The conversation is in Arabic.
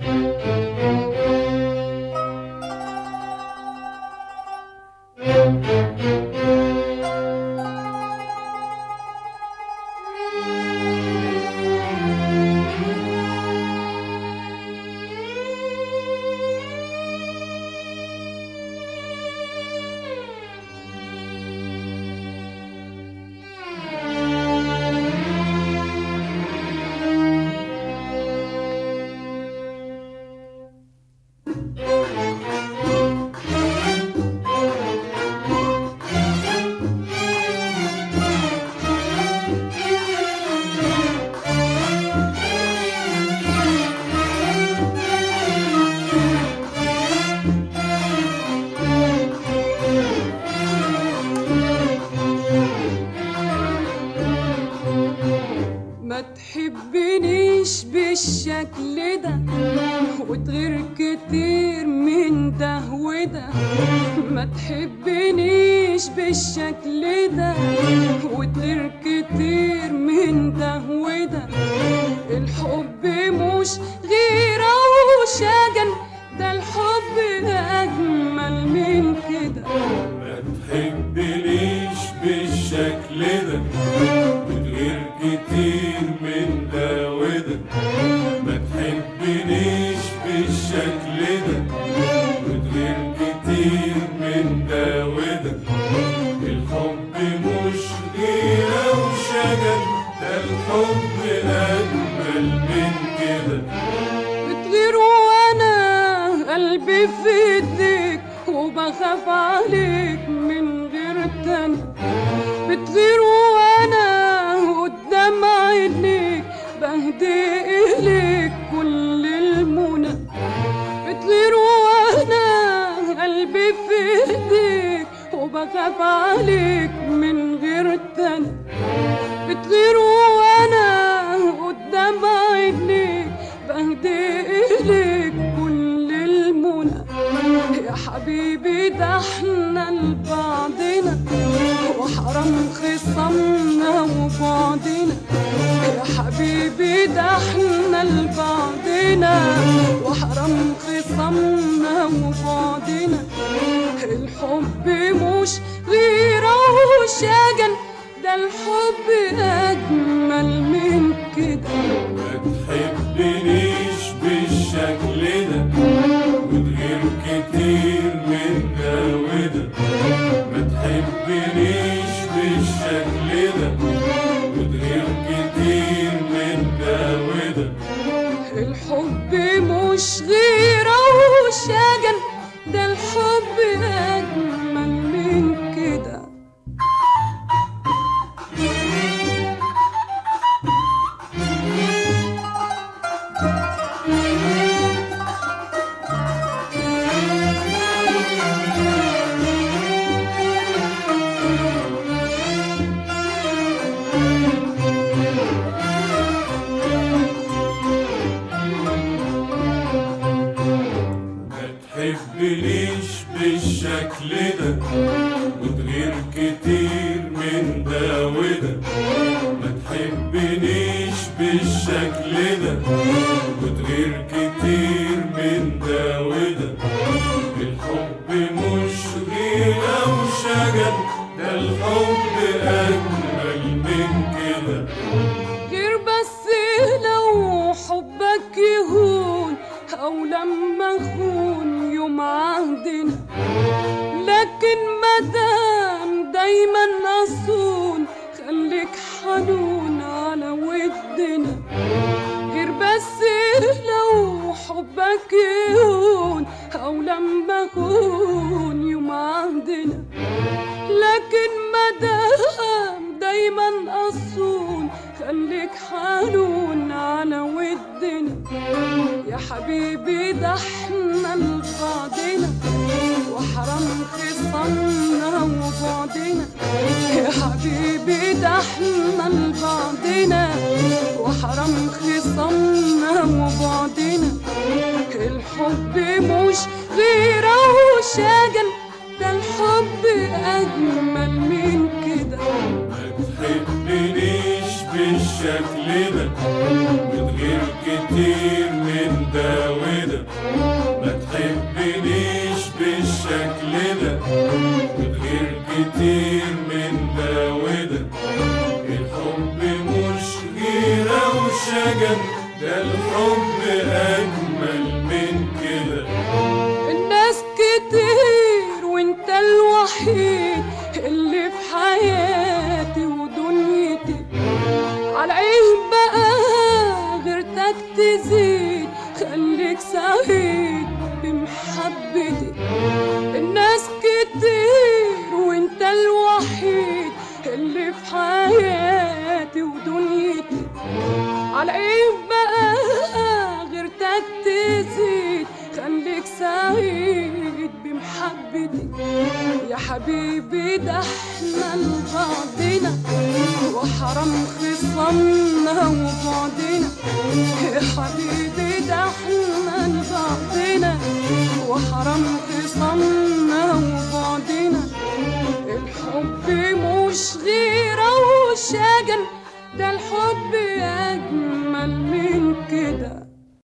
ما تحبنيش بالشكل ده وتغير كتير من ده وده ما تحبنيش بالشكل ده وتغير كتير من ده وده الحب مش غيرة وشجن ده الحب أجمل من كده. ما تحبنيش كتير من ده الحب مش غيرة وشجن ده الحب أجمل من كده. بتغير وأنا قلبي في ايديك وبخاف عليك من غير تاني بتغير وأنا قدام عينيك بهدي وبخاف عليك من غير تاني بتغير وأنا قدام عينيك بهدي اليك كل المنى. يا حبيبي ده إحنا لبعضنا وحرام خصامنا وبعضنا. يا حبيبي ده إحنا لبعضنا وحرام خصامنا وبعضنا. الحب مش غيرة وشجن ده الحب أجمل من كده. ما تحبنيش بالشكل ده وتغير كتير من ده وده. ما تحبنيش بالشكل ده وتغير كتير من ده وده. الحب مش غيرة وشجن ده الحب أجمل. حبك يهون أو لما أخون يوم عهدنا لكن مدام دايما أصون خليك حنون على ودنا. يا حبيبي ده إحنا لبعضنا وحرام خصامنا وبعدنا. يا حبيبي ده إحنا لبعضنا وحرام وبعدنا الحب مش غيرة وشجن ده الحب أجمل من كده. ما تحبنيش بالشكل ده وتغير كتير من ده وده. ده ما تحبنيش بالشكل ده وتغير كتير من ده وده. الحب مش غيرة وشجن ده الحب أجمل تزيد خليك سعيد بمحبتي. الناس كتير وانت الوحيد اللي في حياتي ودنيتي. على إيه بقى غيرتك تزيد؟ خليك سعيد بمحبتي. يا حبيبي ده إحنا لبعضنا وحرام خصامنا وبعدنا يا حبيبي ده إحنا لبعضنا وحرام خصامنا